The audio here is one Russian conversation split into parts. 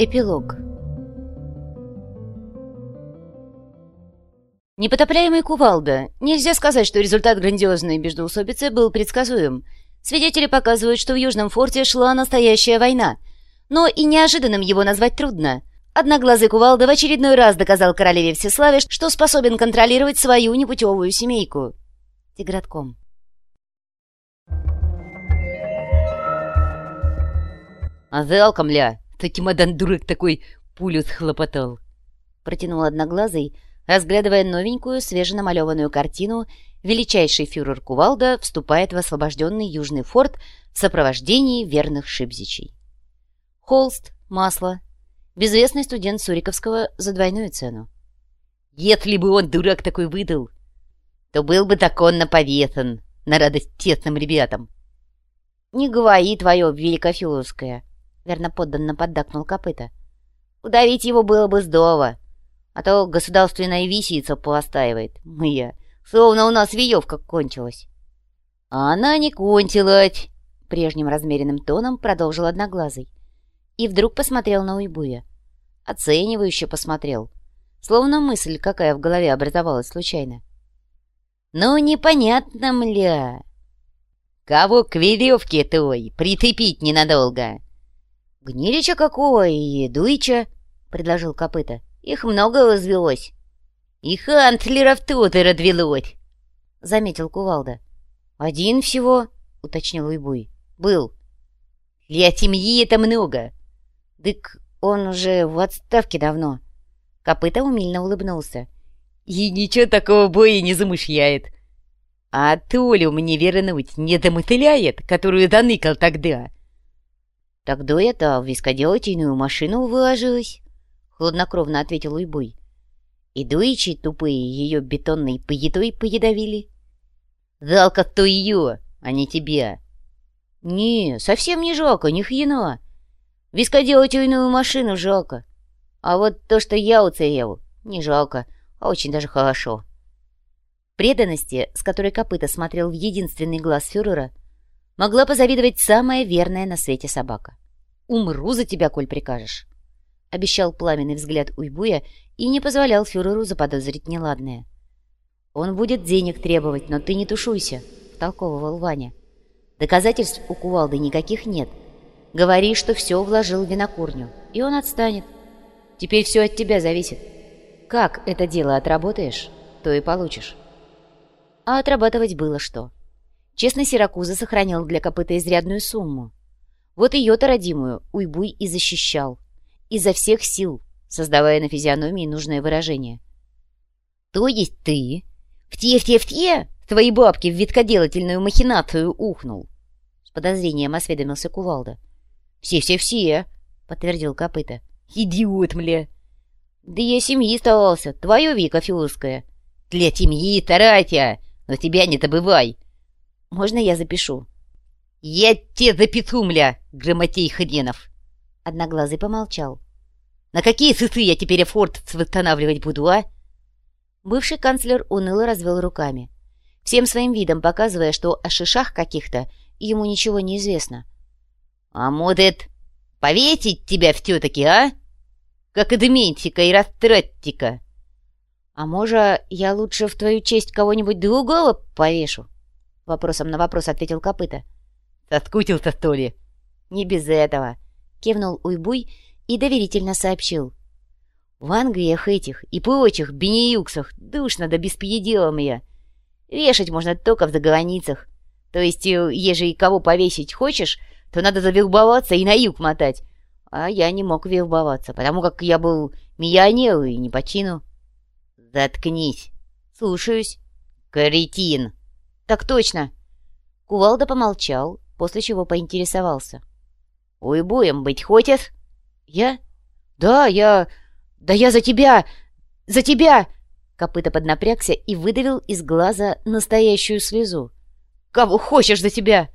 Эпилог Непотопляемый кувалда. Нельзя сказать, что результат грандиозной междоусобицы был предсказуем. Свидетели показывают, что в Южном форте шла настоящая война. Но и неожиданным его назвать трудно. Одноглазый кувалда в очередной раз доказал королеве Всеславе, что способен контролировать свою непутевую семейку. Тигратком. Залка, мля, таки мадан дурак такой пулю схлопотал. Протянул одноглазый, разглядывая новенькую, свеженамалеванную картину «Величайший фюрер Кувалда вступает в освобожденный Южный форт в сопровождении верных шибзичей». Холст, масло. Безвестный студент Суриковского за двойную цену. Если бы он, дурак такой, выдал, то был бы так он наповесан на радость тесным ребятам. «Не говори твое великофиловское», — верно подданно поддакнул копыта. «Удавить его было бы здорово, а то государственная висица пластаивает, моя, словно у нас веевка кончилась». «А она не кончилась», — прежним размеренным тоном продолжил Одноглазый. И вдруг посмотрел на Уйбуя. Оценивающе посмотрел, словно мысль какая в голове образовалась случайно. «Ну, непонятно, мля!» «Кого к веревке той прицепить ненадолго?» «Гнилича какого и Дуича», — предложил копыта. «Их много развелось». «И хантлеров тут и развелось», — заметил Кувалда. «Один всего», — уточнил Уйбуй. «Был». «Для семьи это много». «Дык он уже в отставке давно». Копыта умильно улыбнулся. «И ничего такого боя не замышляет. А Толю мне вернуть не домысляет, которую заныкал тогда». «Тогда это в вискоделательную машину выложилась», — хладнокровно ответил Уйбуй. «И дуичи тупые ее бетонной поедой поедовили». «Жалко-то ее, а не тебя». «Не, совсем не жалко, ни хрена. Вискоделательную машину жалко. А вот то, что я уцелел, не жалко, а очень даже хорошо». Преданности, с которой копыта смотрел в единственный глаз фюрера, могла позавидовать самая верная на свете собака. «Умру за тебя, коль прикажешь», — обещал пламенный взгляд Уйбуя и не позволял фюреру заподозрить неладное. «Он будет денег требовать, но ты не тушуйся», — втолковывал Ваня. «Доказательств у кувалды никаких нет. Говори, что все вложил в винокурню, и он отстанет. Теперь все от тебя зависит. Как это дело отработаешь, то и получишь». А отрабатывать было что. Честно, Сиракуза сохранил для копыта изрядную сумму. Вот ее-то родимую Уйбуй и защищал. Изо всех сил, создавая на физиономии нужное выражение. «То есть ты в те-в-те-в-те твоей бабки в виткоделательную махинацию ухнул?» С подозрением осведомился Кувалда. «Все-все-все», — подтвердил копыта. «Идиот, мля!» «Да я семьи старался, твое Вика филосская». «Для семьи старайся, но тебя не добывай!» Можно я запишу?» «Я те запишу, мля, грамотей хренов!» Одноглазый помолчал. «На какие сысы я теперь форт восстанавливать буду, а?» Бывший канцлер уныло развел руками, всем своим видом показывая, что о шишах каких-то ему ничего не известно. «А может, повесить тебя все-таки, а? Как Эдментика и Растратика?» «А может, я лучше в твою честь кого-нибудь другого повешу?» Вопросом на вопрос ответил копыта. «Соскучился, что ли?» «Не без этого», — кивнул Уйбуй и доверительно сообщил. «В Англиях этих и прочих бенеюксах душно да беспределом Вешать можно только в заграницах. То есть, э, ежели кого повесить хочешь, то надо завербоваться и на юг мотать. А я не мог вербоваться, потому как я был миллионер и не по чину». «Заткнись!» «Слушаюсь». «Каретин!» «Так точно!» Кувалда помолчал, после чего поинтересовался. «Уйбуем быть хочешь?» «Я? Да, я... Да я за тебя! За тебя!» Копыта поднапрягся и выдавил из глаза настоящую слезу. «Кого хочешь за тебя?»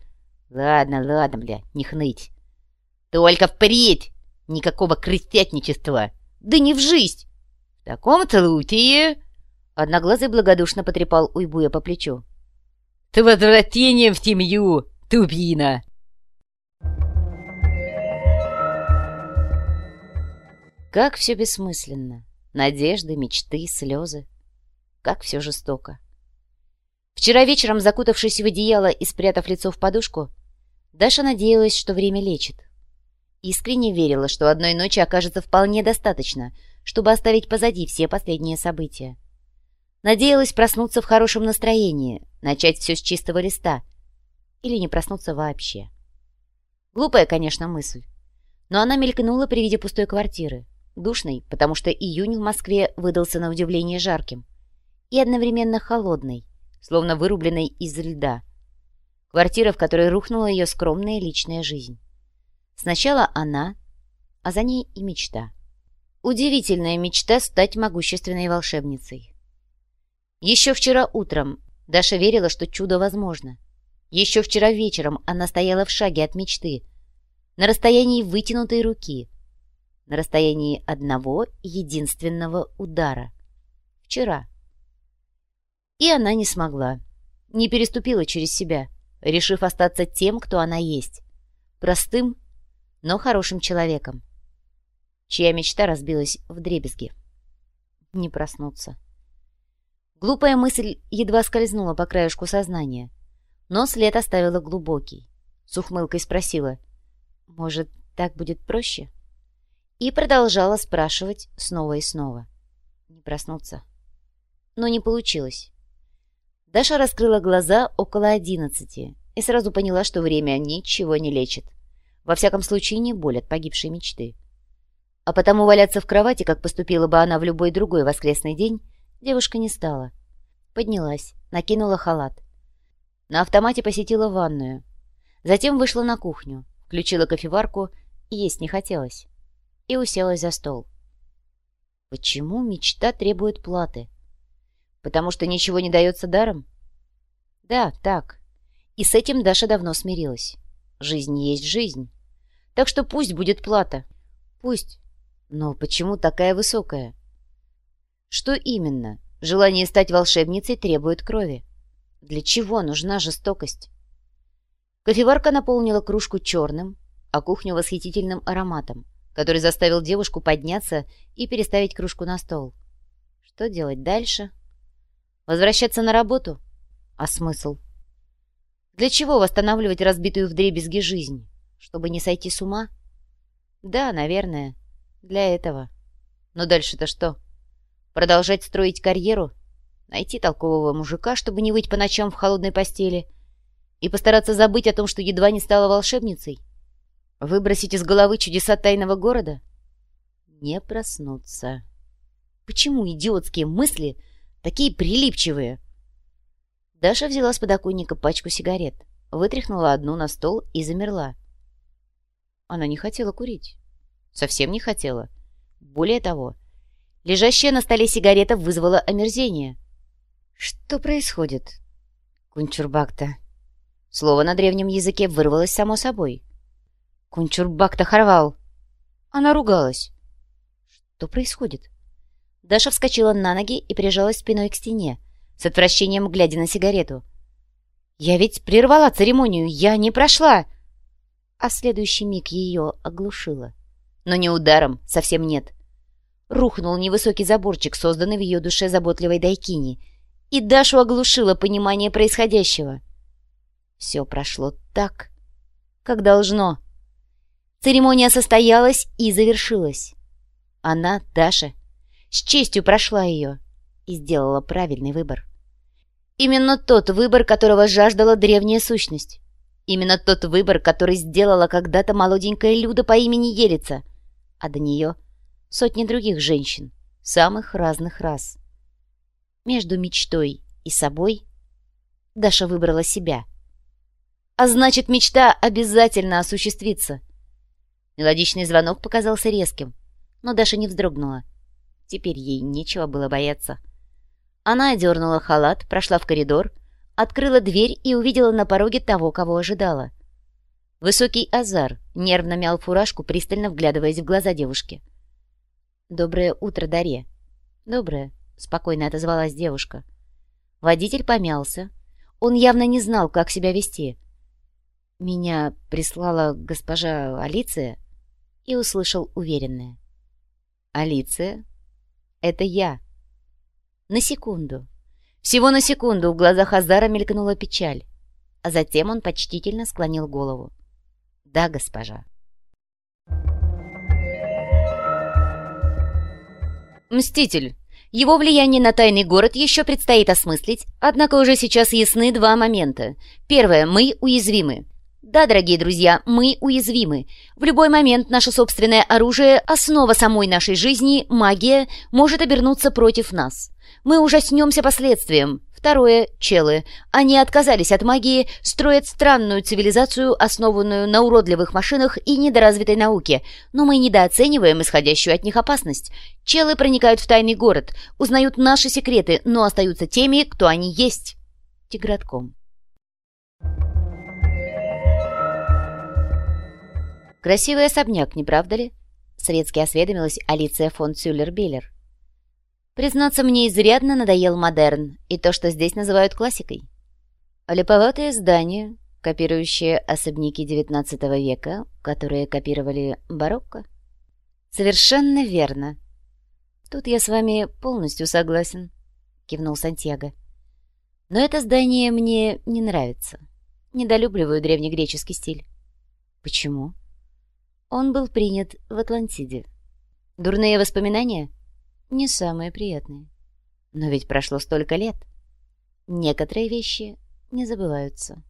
«Ладно, ладно, бля, не хныть. Только впредь! Никакого крестятничества!» «Да не в жизнь!» «В таком случае...» Одноглазый благодушно потрепал Уйбуя по плечу. С возвращением в семью, Дубина!» Как все бессмысленно. Надежды, мечты, слезы. Как все жестоко. Вчера вечером, закутавшись в одеяло и спрятав лицо в подушку, Даша надеялась, что время лечит. Искренне верила, что одной ночи окажется вполне достаточно, чтобы оставить позади все последние события. Надеялась проснуться в хорошем настроении, начать все с чистого листа. Или не проснуться вообще. Глупая, конечно, мысль. Но она мелькнула при виде пустой квартиры. Душной, потому что июнь в Москве выдался на удивление жарким. И одновременно холодной, словно вырубленной из льда. Квартира, в которой рухнула ее скромная личная жизнь. Сначала она, а за ней и мечта. Удивительная мечта стать могущественной волшебницей. Еще вчера утром Даша верила, что чудо возможно. Еще вчера вечером она стояла в шаге от мечты, на расстоянии вытянутой руки, на расстоянии одного единственного удара. Вчера. И она не смогла, не переступила через себя, решив остаться тем, кто она есть. Простым, но хорошим человеком. Чья мечта разбилась в дребезги. Не проснуться. Глупая мысль едва скользнула по краешку сознания, но след оставила глубокий. С ухмылкой спросила, «Может, так будет проще?» И продолжала спрашивать снова и снова. Не проснуться. Но не получилось. Даша раскрыла глаза около одиннадцати и сразу поняла, что время ничего не лечит. Во всяком случае, не боль от погибшей мечты. А потому валяться в кровати, как поступила бы она в любой другой воскресный день, девушка не стала. Поднялась, накинула халат. На автомате посетила ванную. Затем вышла на кухню, включила кофеварку, есть не хотелось. И уселась за стол. Почему мечта требует платы? Потому что ничего не дается даром? Да, так. И с этим Даша давно смирилась. Жизнь есть жизнь. Так что пусть будет плата. Пусть. Но почему такая высокая? Что именно? Желание стать волшебницей требует крови. Для чего нужна жестокость? Кофеварка наполнила кружку черным, а кухню восхитительным ароматом, который заставил девушку подняться и переставить кружку на стол. Что делать дальше? Возвращаться на работу? А смысл? Для чего восстанавливать разбитую вдребезги жизнь? Чтобы не сойти с ума? Да, наверное, для этого. Но дальше-то что? Продолжать строить карьеру? Найти толкового мужика, чтобы не выть по ночам в холодной постели? И постараться забыть о том, что едва не стала волшебницей? Выбросить из головы чудеса тайного города? Не проснуться. Почему идиотские мысли такие прилипчивые? Даша взяла с подоконника пачку сигарет, вытряхнула одну на стол и замерла. Она не хотела курить. Совсем не хотела. Более того, лежащая на столе сигарета вызвала омерзение. Что происходит? Кунчурбакта. Слово на древнем языке вырвалось само собой. Кунчурбакта хорвал. Она ругалась. Что происходит? Даша вскочила на ноги и прижалась спиной к стене, с отвращением глядя на сигарету. «Я ведь прервала церемонию, я не прошла!» А следующий миг ее оглушило. Но не ударом, совсем нет. Рухнул невысокий заборчик, созданный в ее душе заботливой Дайкини, и Дашу оглушило понимание происходящего. Все прошло так, как должно. Церемония состоялась и завершилась. Она, Даша, с честью прошла ее и сделала правильный выбор. Именно тот выбор, которого жаждала древняя сущность. Именно тот выбор, который сделала когда-то молоденькая Люда по имени Елица, а до нее сотни других женщин, самых разных рас. Между мечтой и собой Даша выбрала себя. А значит, мечта обязательно осуществится. Мелодичный звонок показался резким, но Даша не вздрогнула. Теперь ей нечего было бояться. Она одернула халат, прошла в коридор, открыла дверь и увидела на пороге того, кого ожидала. Высокий Азар нервно мял фуражку, пристально вглядываясь в глаза девушки. «Доброе утро, Дарья». «Доброе», — спокойно отозвалась девушка. Водитель помялся. Он явно не знал, как себя вести. Меня прислала госпожа Алиция и услышал уверенное. Алиция? Это я. На секунду. Всего на секунду в глазах Азара мелькнула печаль, а затем он почтительно склонил голову. Да, госпожа. Мститель. Его влияние на тайный город еще предстоит осмыслить, однако уже сейчас ясны два момента. Первое. Мы уязвимы. Да, дорогие друзья, мы уязвимы. В любой момент наше собственное оружие, основа самой нашей жизни, магия, может обернуться против нас. Мы ужаснемся последствиям. Второе — челы. Они отказались от магии, строят странную цивилизацию, основанную на уродливых машинах и недоразвитой науке, но мы недооцениваем исходящую от них опасность. Челы проникают в тайный город, узнают наши секреты, но остаются теми, кто они есть. Тигратком. Красивый особняк, не правда ли? Светски осведомилась Алиция фон Цюллер-Биллер. Признаться, мне изрядно надоел модерн и то, что здесь называют классикой. Липоватое здание, копирующее особняки XIX века, которые копировали барокко. Совершенно верно. Тут я с вами полностью согласен, кивнул Сантьяго. Но это здание мне не нравится. Недолюбливаю древнегреческий стиль. Почему? Он был принят в Атлантиде. Дурные воспоминания? Не самые приятные. Но ведь прошло столько лет. Некоторые вещи не забываются.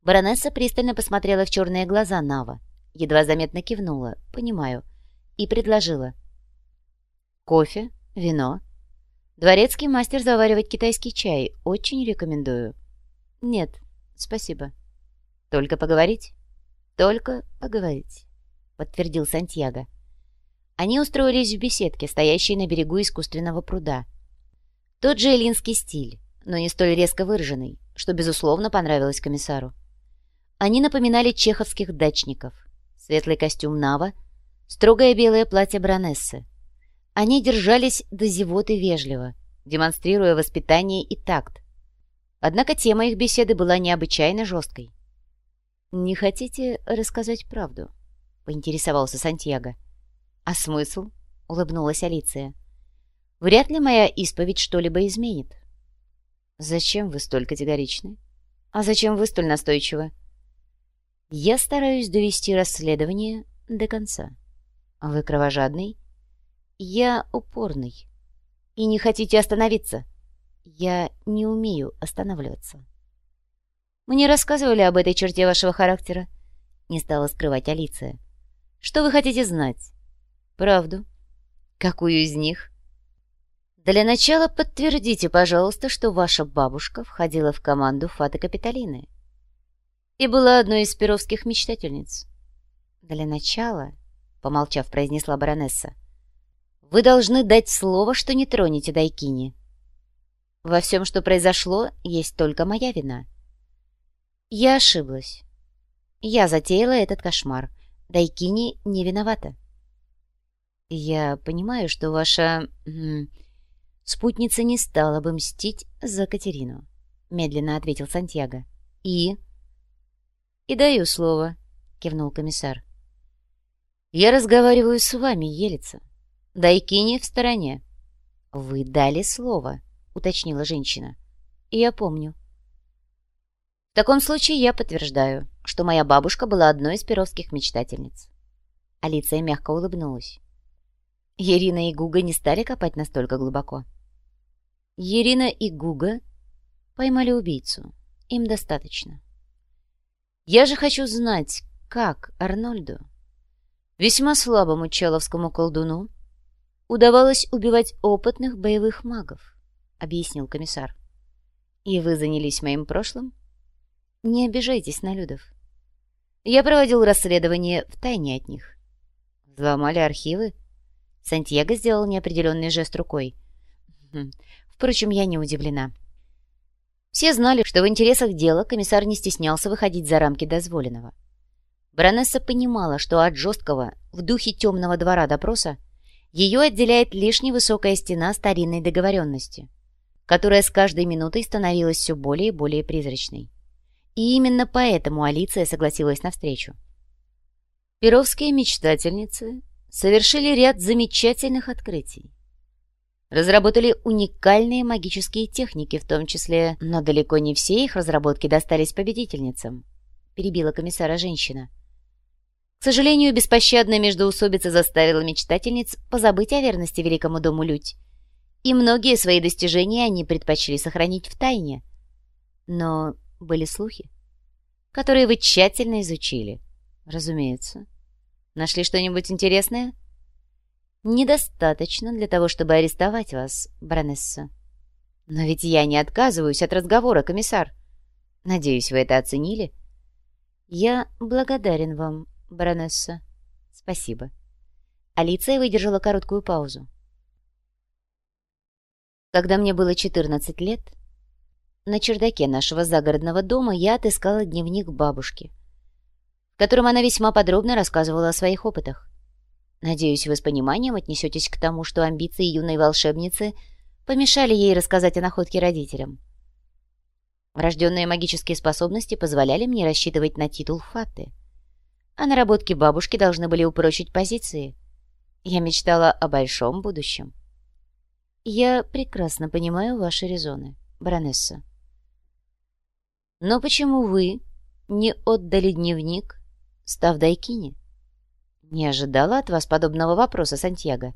Баронесса пристально посмотрела в черные глаза Нава, едва заметно кивнула, понимаю, и предложила. «Кофе? Вино? Дворецкий мастер заваривать китайский чай. Очень рекомендую». «Нет, спасибо. Только поговорить?» «Только поговорить» подтвердил Сантьяго. Они устроились в беседке, стоящей на берегу искусственного пруда. Тот же эллинский стиль, но не столь резко выраженный, что, безусловно, понравилось комиссару. Они напоминали чеховских дачников. Светлый костюм Нава, строгое белое платье Бронессы. Они держались до зевоты вежливо, демонстрируя воспитание и такт. Однако тема их беседы была необычайно жесткой. «Не хотите рассказать правду?» — поинтересовался Сантьяго. «А смысл?» — улыбнулась Алиция. «Вряд ли моя исповедь что-либо изменит». «Зачем вы столь категоричны? А зачем вы столь настойчивы?» «Я стараюсь довести расследование до конца. Вы кровожадный?» «Я упорный. И не хотите остановиться?» «Я не умею останавливаться». «Мне рассказывали об этой черте вашего характера», — не стала скрывать Алиция. Что вы хотите знать? Правду. Какую из них? Для начала подтвердите, пожалуйста, что ваша бабушка входила в команду Фаты Капитолины и была одной из перовских мечтательниц. Для начала, помолчав, произнесла баронесса, вы должны дать слово, что не тронете Дайкини. Во всем, что произошло, есть только моя вина. Я ошиблась. Я затеяла этот кошмар — Дайкини не виновата. Я понимаю, что ваша спутница не стала бы мстить за Катерину, медленно ответил Сантьяго. И... И даю слово, кивнул комиссар. Я разговариваю с вами, Елица. Дайкини в стороне. Вы дали слово, уточнила женщина. Я помню. В таком случае я подтверждаю, что моя бабушка была одной из перовских мечтательниц. Алиция мягко улыбнулась. Ирина и Гуга не стали копать настолько глубоко. Ирина и Гуга поймали убийцу. Им достаточно. Я же хочу знать, как Арнольду, весьма слабому человскому колдуну, удавалось убивать опытных боевых магов, объяснил комиссар. И вы занялись моим прошлым? Не обижайтесь на Людов. Я проводил расследование в тайне от них. Взломали архивы? Сантьяго сделал неопределенный жест рукой. Хм, впрочем, я не удивлена. Все знали, что в интересах дела комиссар не стеснялся выходить за рамки дозволенного. Баронесса понимала, что от жесткого, в духе темного двора допроса, ее отделяет лишь невысокая стена старинной договоренности, которая с каждой минутой становилась все более и более призрачной. И именно поэтому Алиция согласилась на встречу. Перовские мечтательницы совершили ряд замечательных открытий. Разработали уникальные магические техники, в том числе, но далеко не все их разработки достались победительницам, перебила комиссара женщина. К сожалению, беспощадная междоусобица заставила мечтательниц позабыть о верности великому дому Людь, и многие свои достижения они предпочли сохранить в тайне. Но были слухи, которые вы тщательно изучили. Разумеется. Нашли что-нибудь интересное? Недостаточно для того, чтобы арестовать вас, баронесса. Но ведь я не отказываюсь от разговора, комиссар. Надеюсь, вы это оценили? Я благодарен вам, баронесса. Спасибо. Алиция выдержала короткую паузу. Когда мне было 14 лет, на чердаке нашего загородного дома я отыскала дневник бабушки, в котором она весьма подробно рассказывала о своих опытах. Надеюсь, вы с пониманием отнесетесь к тому, что амбиции юной волшебницы помешали ей рассказать о находке родителям. Врожденные магические способности позволяли мне рассчитывать на титул Фаты, а наработки бабушки должны были упрочить позиции. Я мечтала о большом будущем. Я прекрасно понимаю ваши резоны, баронесса. Но почему вы не отдали дневник, став Дайкини? Не ожидала от вас подобного вопроса, Сантьяго.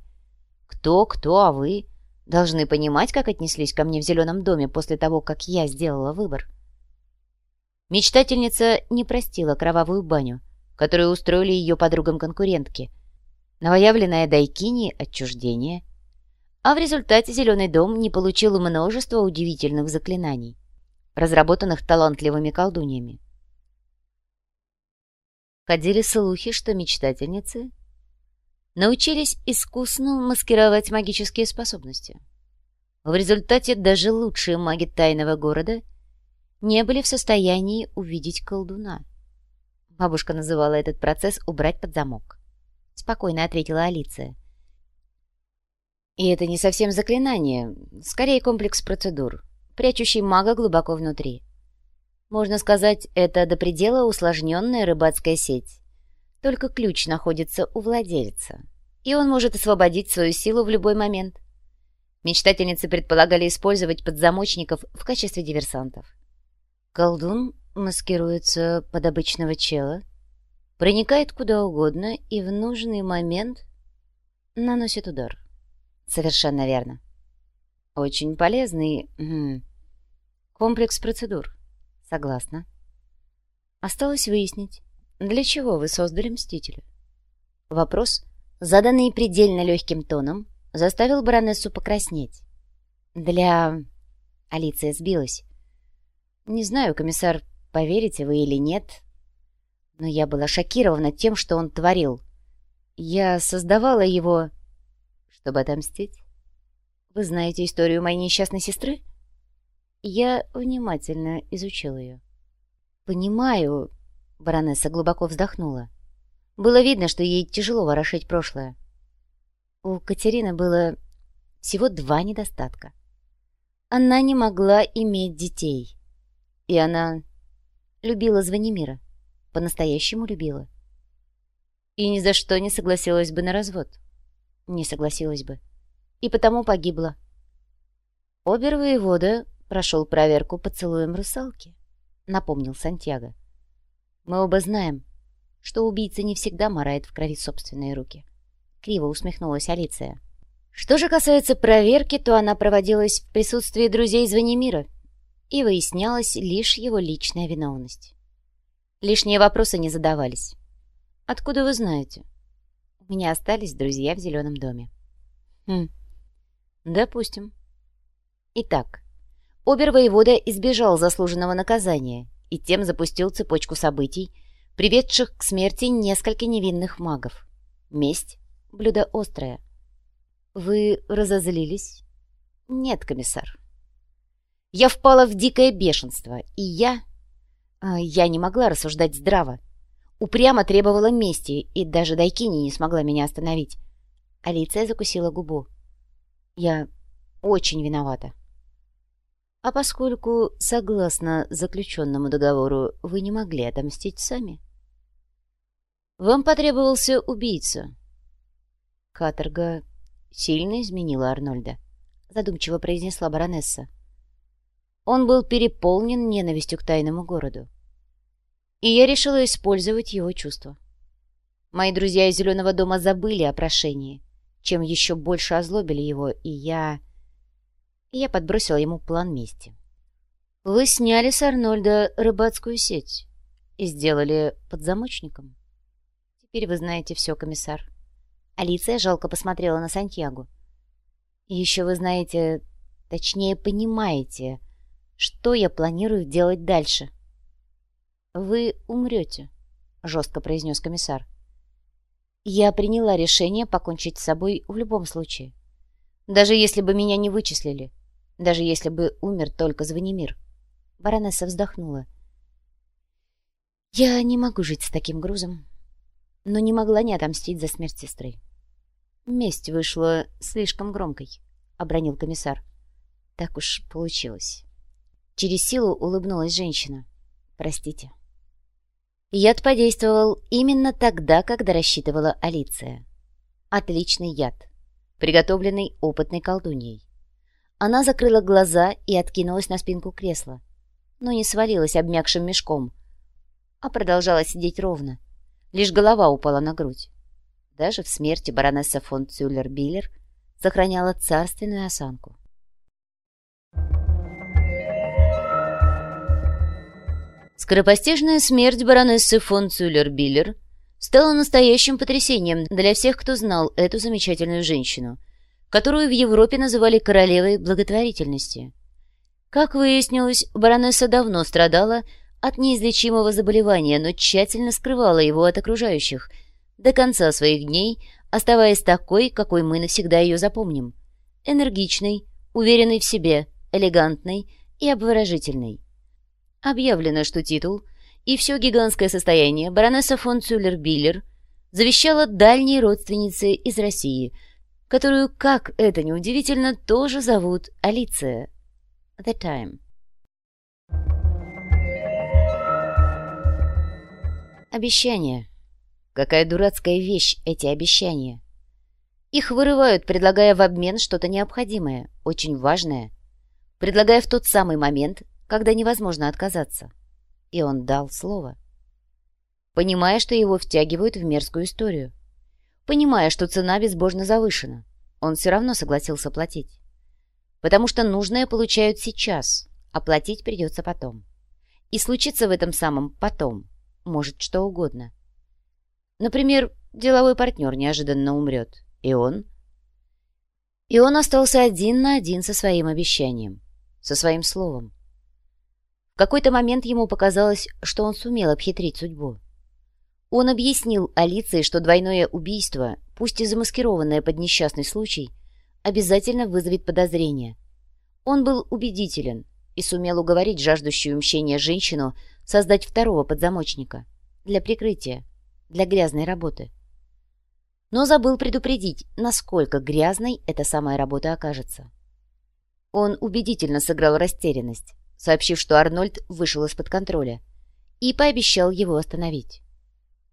Кто, кто, а вы должны понимать, как отнеслись ко мне в зеленом доме после того, как я сделала выбор. Мечтательница не простила кровавую баню, которую устроили ее подругам-конкурентки, новоявленная Дайкини — отчуждение, а в результате зеленый дом не получил множество удивительных заклинаний разработанных талантливыми колдуньями. Ходили слухи, что мечтательницы научились искусно маскировать магические способности. В результате даже лучшие маги тайного города не были в состоянии увидеть колдуна. Бабушка называла этот процесс «убрать под замок». Спокойно ответила Алиция. И это не совсем заклинание, скорее комплекс процедур прячущий мага глубоко внутри. Можно сказать, это до предела усложненная рыбацкая сеть. Только ключ находится у владельца, и он может освободить свою силу в любой момент. Мечтательницы предполагали использовать подзамочников в качестве диверсантов. Колдун маскируется под обычного чела, проникает куда угодно и в нужный момент наносит удар. Совершенно верно. Очень полезный комплекс процедур. Согласна. Осталось выяснить, для чего вы создали Мстителя. Вопрос, заданный предельно легким тоном, заставил баронессу покраснеть. Для... Алиция сбилась. Не знаю, комиссар, поверите вы или нет, но я была шокирована тем, что он творил. Я создавала его, чтобы отомстить. Вы знаете историю моей несчастной сестры? Я внимательно изучил ее. Понимаю, баронесса глубоко вздохнула. Было видно, что ей тяжело ворошить прошлое. У Катерины было всего два недостатка. Она не могла иметь детей. И она любила Звонимира. По-настоящему любила. И ни за что не согласилась бы на развод. Не согласилась бы и потому погибла. Обер-воевода прошел проверку поцелуем русалки, напомнил Сантьяго. Мы оба знаем, что убийца не всегда морает в крови собственные руки. Криво усмехнулась Алиция. Что же касается проверки, то она проводилась в присутствии друзей Звонимира, и выяснялась лишь его личная виновность. Лишние вопросы не задавались. «Откуда вы знаете?» «У меня остались друзья в зеленом доме». «Хм, Допустим. Итак, обер-воевода избежал заслуженного наказания и тем запустил цепочку событий, приведших к смерти несколько невинных магов. Месть — блюдо острое. Вы разозлились? Нет, комиссар. Я впала в дикое бешенство, и я... А, я не могла рассуждать здраво. Упрямо требовала мести, и даже Дайкини не смогла меня остановить. Алиция закусила губу. Я очень виновата. А поскольку, согласно заключенному договору, вы не могли отомстить сами, вам потребовался убийца. Каторга сильно изменила Арнольда, задумчиво произнесла баронесса. Он был переполнен ненавистью к тайному городу. И я решила использовать его чувства. Мои друзья из Зеленого дома забыли о прошении, чем еще больше озлобили его, и я... И я подбросила ему план мести. Вы сняли с Арнольда рыбацкую сеть и сделали подзамочником. Теперь вы знаете все, комиссар. Алиция жалко посмотрела на Сантьягу. Еще вы знаете, точнее понимаете, что я планирую делать дальше. Вы умрете, жестко произнес комиссар. Я приняла решение покончить с собой в любом случае. Даже если бы меня не вычислили. Даже если бы умер только Звонимир. Баронесса вздохнула. Я не могу жить с таким грузом, но не могла не отомстить за смерть сестры. Месть вышла слишком громкой, обронил комиссар. Так уж получилось. Через силу улыбнулась женщина. Простите. Яд подействовал именно тогда, когда рассчитывала Алиция. Отличный яд, приготовленный опытной колдуньей. Она закрыла глаза и откинулась на спинку кресла, но не свалилась обмякшим мешком, а продолжала сидеть ровно. Лишь голова упала на грудь. Даже в смерти баронесса фон Цюллер-Биллер сохраняла царственную осанку. Скоропостижная смерть баронессы фон Цюллер-Биллер стала настоящим потрясением для всех, кто знал эту замечательную женщину, которую в Европе называли королевой благотворительности. Как выяснилось, баронесса давно страдала от неизлечимого заболевания, но тщательно скрывала его от окружающих, до конца своих дней оставаясь такой, какой мы навсегда ее запомним. Энергичной, уверенной в себе, элегантной и обворожительной. Объявлено, что титул и все гигантское состояние баронесса фон Цюллер-Биллер завещала дальней родственнице из России, которую, как это неудивительно, тоже зовут Алиция. The Time. Обещания. Какая дурацкая вещь эти обещания. Их вырывают, предлагая в обмен что-то необходимое, очень важное, предлагая в тот самый момент, когда невозможно отказаться. И он дал слово. Понимая, что его втягивают в мерзкую историю. Понимая, что цена безбожно завышена, он все равно согласился платить. Потому что нужное получают сейчас, а платить придется потом. И случится в этом самом «потом» может что угодно. Например, деловой партнер неожиданно умрет, и он... И он остался один на один со своим обещанием, со своим словом. В какой-то момент ему показалось, что он сумел обхитрить судьбу. Он объяснил Алиции, что двойное убийство, пусть и замаскированное под несчастный случай, обязательно вызовет подозрение. Он был убедителен и сумел уговорить жаждущую мщения женщину создать второго подзамочника для прикрытия, для грязной работы. Но забыл предупредить, насколько грязной эта самая работа окажется. Он убедительно сыграл растерянность, сообщив, что Арнольд вышел из-под контроля, и пообещал его остановить.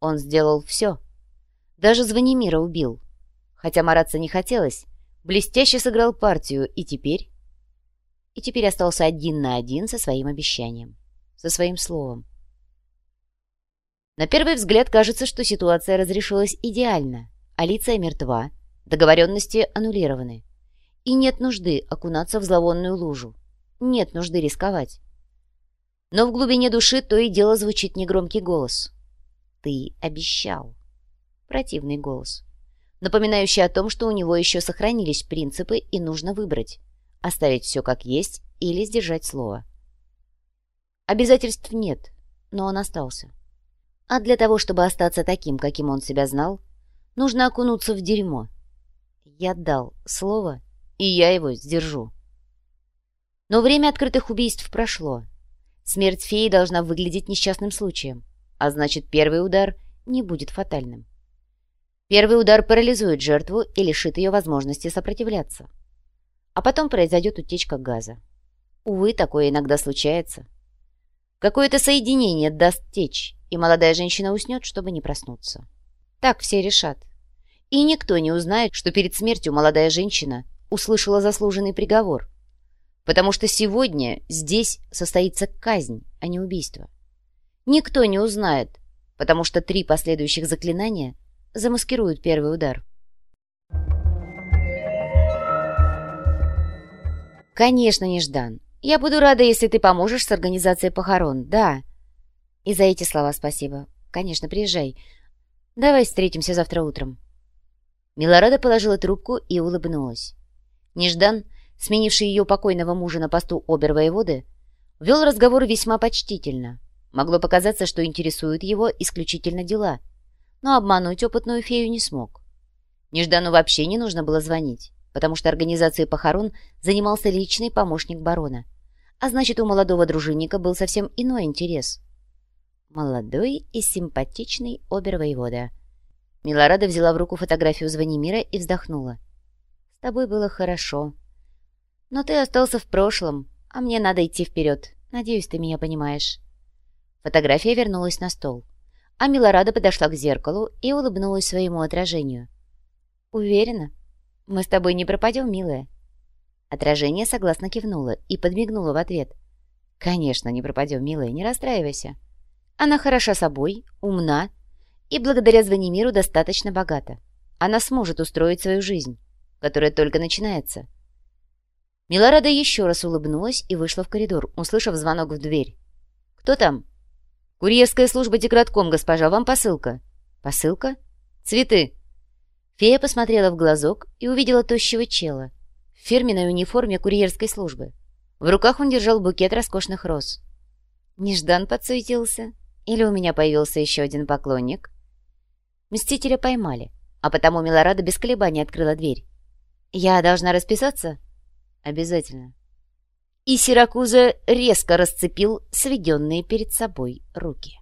Он сделал все. Даже Звонимира убил. Хотя мараться не хотелось, блестяще сыграл партию, и теперь... И теперь остался один на один со своим обещанием, со своим словом. На первый взгляд кажется, что ситуация разрешилась идеально. Алиция мертва, договоренности аннулированы. И нет нужды окунаться в зловонную лужу. Нет нужды рисковать. Но в глубине души то и дело звучит негромкий голос. «Ты обещал». Противный голос, напоминающий о том, что у него еще сохранились принципы и нужно выбрать, оставить все как есть или сдержать слово. Обязательств нет, но он остался. А для того, чтобы остаться таким, каким он себя знал, нужно окунуться в дерьмо. Я дал слово, и я его сдержу. Но время открытых убийств прошло. Смерть феи должна выглядеть несчастным случаем, а значит, первый удар не будет фатальным. Первый удар парализует жертву и лишит ее возможности сопротивляться. А потом произойдет утечка газа. Увы, такое иногда случается. Какое-то соединение даст течь, и молодая женщина уснет, чтобы не проснуться. Так все решат. И никто не узнает, что перед смертью молодая женщина услышала заслуженный приговор. Потому что сегодня здесь состоится казнь, а не убийство. Никто не узнает, потому что три последующих заклинания замаскируют первый удар. «Конечно, Неждан. Я буду рада, если ты поможешь с организацией похорон, да. И за эти слова спасибо. Конечно, приезжай. Давай встретимся завтра утром». Милорада положила трубку и улыбнулась. Неждан, сменивший ее покойного мужа на посту обер-воеводы, вел разговор весьма почтительно. Могло показаться, что интересуют его исключительно дела, но обмануть опытную фею не смог. Неждану вообще не нужно было звонить, потому что организацией похорон занимался личный помощник барона. А значит, у молодого дружинника был совсем иной интерес. Молодой и симпатичный обер-воевода. Милорада взяла в руку фотографию Звонимира и вздохнула. «С тобой было хорошо. Но ты остался в прошлом, а мне надо идти вперед. Надеюсь, ты меня понимаешь». Фотография вернулась на стол, а Милорада подошла к зеркалу и улыбнулась своему отражению. «Уверена? Мы с тобой не пропадем, милая?» Отражение согласно кивнуло и подмигнуло в ответ. «Конечно, не пропадем, милая, не расстраивайся. Она хороша собой, умна и благодаря Звонимиру достаточно богата. Она сможет устроить свою жизнь, которая только начинается». Милорада еще раз улыбнулась и вышла в коридор, услышав звонок в дверь. «Кто там?» «Курьерская служба Деградком, госпожа, вам посылка». «Посылка? Цветы». Фея посмотрела в глазок и увидела тощего чела в фирменной униформе курьерской службы. В руках он держал букет роскошных роз. Неждан подсуетился? Или у меня появился еще один поклонник? Мстителя поймали, а потому Милорада без колебаний открыла дверь. «Я должна расписаться?» «Обязательно» и Сиракуза резко расцепил сведенные перед собой руки.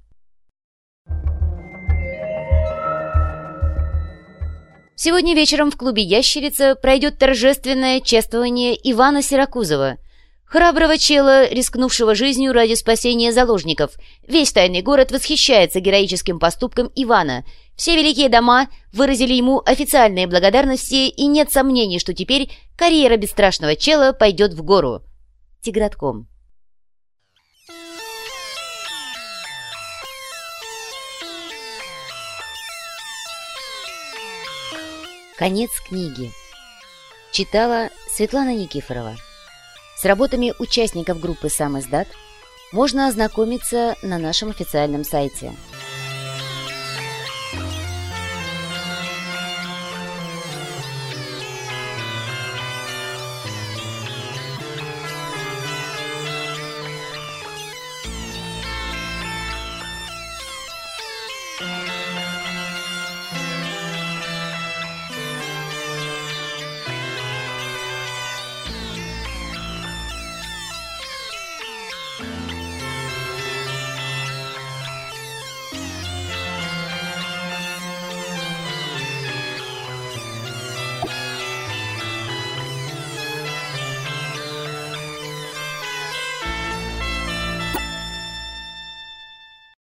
Сегодня вечером в клубе «Ящерица» пройдет торжественное чествование Ивана Сиракузова, храброго чела, рискнувшего жизнью ради спасения заложников. Весь тайный город восхищается героическим поступком Ивана. Все великие дома выразили ему официальные благодарности, и нет сомнений, что теперь карьера бесстрашного чела пойдет в гору. Тигратком. Конец книги. Читала Светлана Никифорова. С работами участников группы «Сам издат» можно ознакомиться на нашем официальном сайте –